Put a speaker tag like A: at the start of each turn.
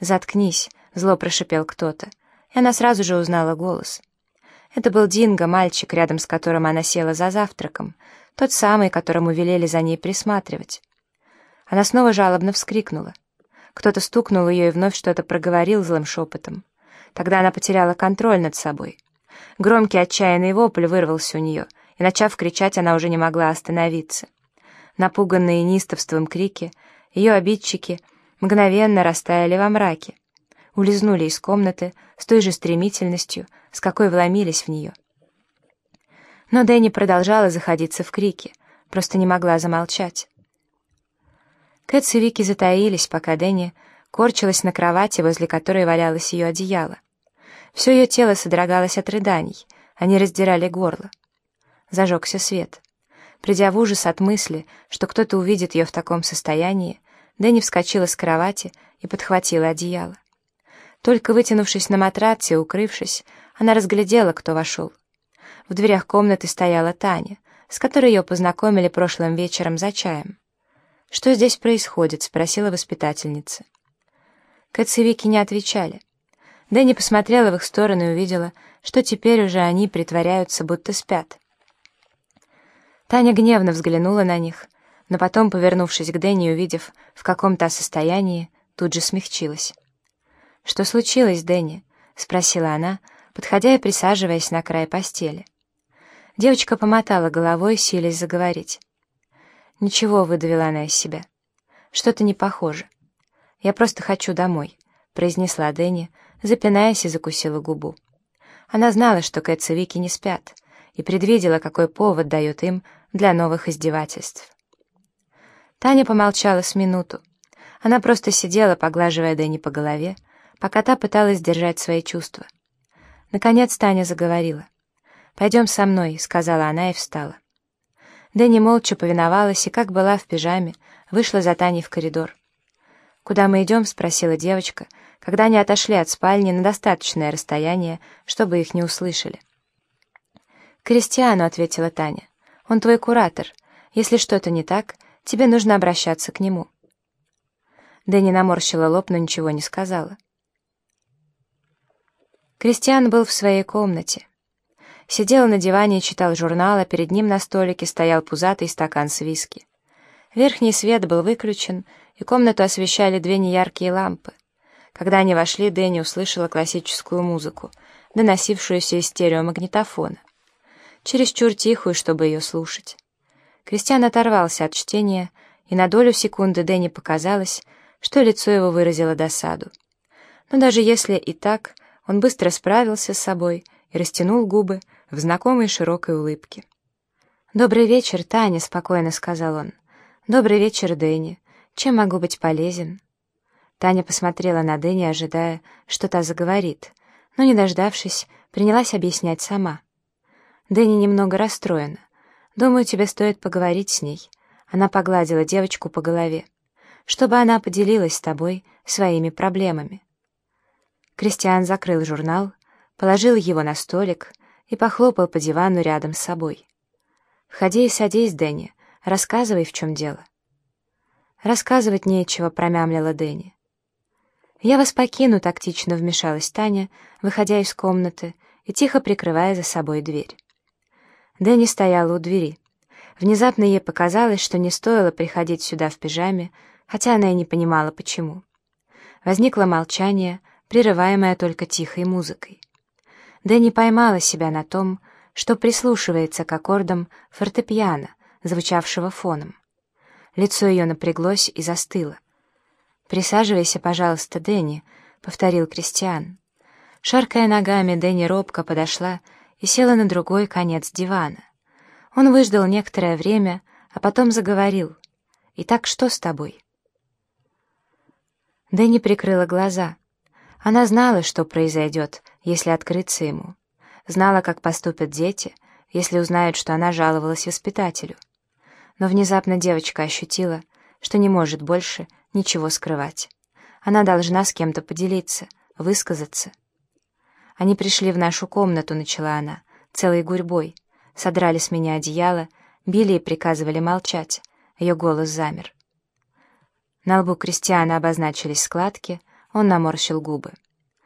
A: «Заткнись», — зло прошипел кто-то, и она сразу же узнала голос. Это был Динго, мальчик, рядом с которым она села за завтраком, тот самый, которому велели за ней присматривать. Она снова жалобно вскрикнула. Кто-то стукнул ее и вновь что-то проговорил злым шепотом. Тогда она потеряла контроль над собой. Громкий отчаянный вопль вырвался у нее, и, начав кричать, она уже не могла остановиться. Напуганные неистовством крики, ее обидчики мгновенно растаяли во мраке, улизнули из комнаты с той же стремительностью, с какой вломились в нее. Но Дэнни продолжала заходиться в крики, просто не могла замолчать. Кэтс и Вики затаились, пока Дэнни корчилась на кровати, возле которой валялось ее одеяло. Все ее тело содрогалось от рыданий, они раздирали горло. Зажегся свет. Придя в ужас от мысли, что кто-то увидит ее в таком состоянии, Дэнни вскочила с кровати и подхватила одеяло. Только вытянувшись на матраце и укрывшись, она разглядела, кто вошел. В дверях комнаты стояла Таня, с которой ее познакомили прошлым вечером за чаем. «Что здесь происходит?» — спросила воспитательница. Кэтс и Вики не отвечали. Дэнни посмотрела в их сторону и увидела, что теперь уже они притворяются, будто спят. Таня гневно взглянула на них, но потом, повернувшись к Дэнни увидев, в каком то состоянии, тут же смягчилась. «Что случилось, Дэнни?» — спросила она, подходя и присаживаясь на край постели. Девочка помотала головой, силясь заговорить. «Ничего», — выдавила она из себя. «Что-то не похоже. Я просто хочу домой», — произнесла Дэнни, запинаясь и закусила губу. Она знала, что Кэтс и Вики не спят, и предвидела, какой повод дает им для новых издевательств. Таня помолчала с минуту. Она просто сидела, поглаживая Дэнни по голове, пока та пыталась держать свои чувства. Наконец Таня заговорила. «Пойдем со мной», — сказала она и встала. Дэнни молча повиновалась и, как была в пижаме, вышла за Таней в коридор. «Куда мы идем?» — спросила девочка, когда они отошли от спальни на достаточное расстояние, чтобы их не услышали. «Кристиану», — ответила Таня. «Он твой куратор. Если что-то не так, тебе нужно обращаться к нему». Дэнни наморщила лоб, но ничего не сказала. Кристиан был в своей комнате. Сидел на диване и читал журнал, а перед ним на столике стоял пузатый стакан с виски. Верхний свет был выключен, и комнату освещали две неяркие лампы. Когда они вошли, Дэнни услышала классическую музыку, доносившуюся из стереомагнитофона. Чересчур тихую, чтобы ее слушать. Кристиан оторвался от чтения, и на долю секунды Дэнни показалось, что лицо его выразило досаду. Но даже если и так, он быстро справился с собой и растянул губы в знакомой широкой улыбке. «Добрый вечер, Таня», — спокойно сказал он. «Добрый вечер, Дэнни. Чем могу быть полезен?» Таня посмотрела на Дэнни, ожидая, что та заговорит, но, не дождавшись, принялась объяснять сама. Дэнни немного расстроена. «Думаю, тебе стоит поговорить с ней». Она погладила девочку по голове. «Чтобы она поделилась с тобой своими проблемами». Кристиан закрыл журнал, положил его на столик и похлопал по дивану рядом с собой. «Входи и садись, Дэнни, рассказывай, в чем дело». «Рассказывать нечего», — промямлила Дэнни. «Я вас покину», — тактично вмешалась Таня, выходя из комнаты и тихо прикрывая за собой дверь. Дэнни стояла у двери. Внезапно ей показалось, что не стоило приходить сюда в пижаме, хотя она и не понимала, почему. Возникло молчание, прерываемая только тихой музыкой. Дэнни поймала себя на том, что прислушивается к аккордам фортепиано, звучавшего фоном. Лицо ее напряглось и застыло. «Присаживайся, пожалуйста, Дэнни», — повторил Кристиан. Шаркая ногами, Дэнни робко подошла и села на другой конец дивана. Он выждал некоторое время, а потом заговорил. «Итак, что с тобой?» Дэнни прикрыла глаза — она знала, что произойдет, если открыться ему. Знала, как поступят дети, если узнают, что она жаловалась воспитателю. Но внезапно девочка ощутила, что не может больше ничего скрывать. Она должна с кем-то поделиться, высказаться. «Они пришли в нашу комнату», — начала она, целой гурьбой. Содрали с меня одеяло, били и приказывали молчать. Ее голос замер. На лбу Кристиана обозначились складки, Он наморщил губы.